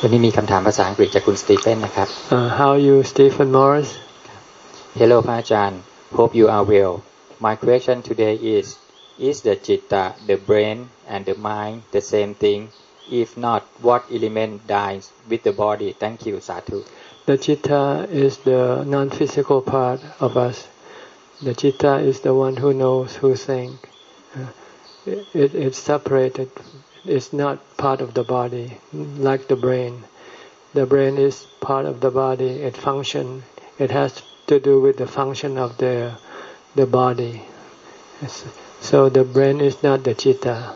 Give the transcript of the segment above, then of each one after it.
วันนี้มีคำถามภาษาอังกฤษจากคุณสตีเฟนนะครับ uh, How you Stephen Morris Hello พระอาจารย์ Hope you are well My question today is Is the citta the brain and the mind the same thing If not what element dies with the body Thank you Sadhu The citta is the non-physical part of us The citta is the one who knows who think uh, it, it's separated It's not part of the body, like the brain. The brain is part of the body. It function. It has to do with the function of the the body. So the brain is not the chitta,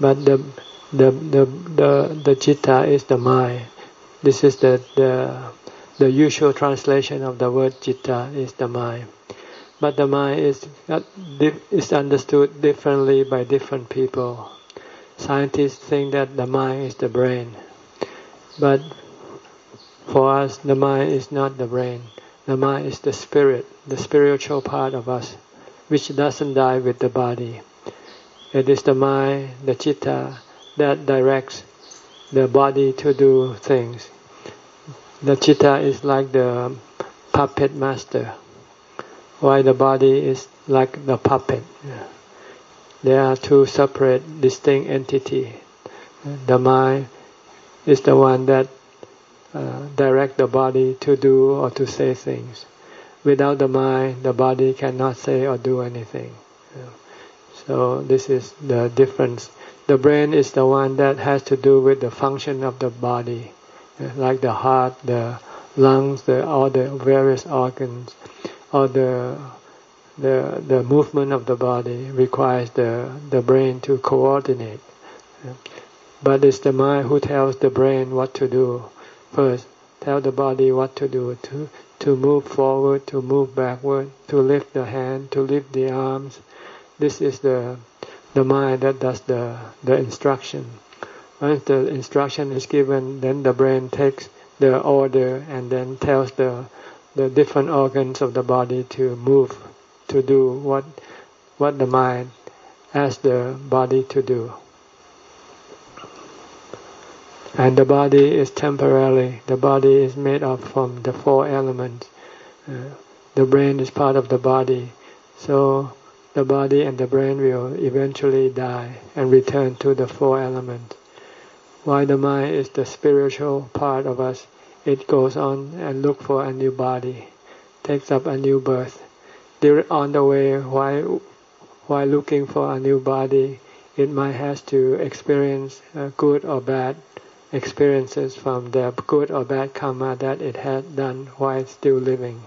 but the the the the, the chitta is the mind. This is the the the usual translation of the word chitta is the mind. But the mind is uh, is understood differently by different people. Scientists think that the mind is the brain, but for us, the mind is not the brain. The mind is the spirit, the spiritual part of us, which doesn't die with the body. It is the mind, the chitta, that directs the body to do things. The chitta is like the puppet master, while the body is like the puppet. There are two separate, distinct entities. The mind is the one that uh, direct the body to do or to say things. Without the mind, the body cannot say or do anything. So this is the difference. The brain is the one that has to do with the function of the body, like the heart, the lungs, the all the various organs, all the the the movement of the body requires the the brain to coordinate. But it's the mind who tells the brain what to do first. Tell the body what to do to to move forward, to move backward, to lift the hand, to lift the arms. This is the the mind that does the the instruction. Once the instruction is given, then the brain takes the order and then tells the the different organs of the body to move to do what what the mind asks the body to do. And the body is temporarily. The body is made up from the four elements. Uh, the brain is part of the body. So the body and the brain will eventually die and return to the four elements. While the mind is the spiritual part of us, it goes on and look for a new body, takes up a new birth on the way while while looking for a new body, it might have to experience uh, good or bad experiences from the good or bad karma that it had done while still living.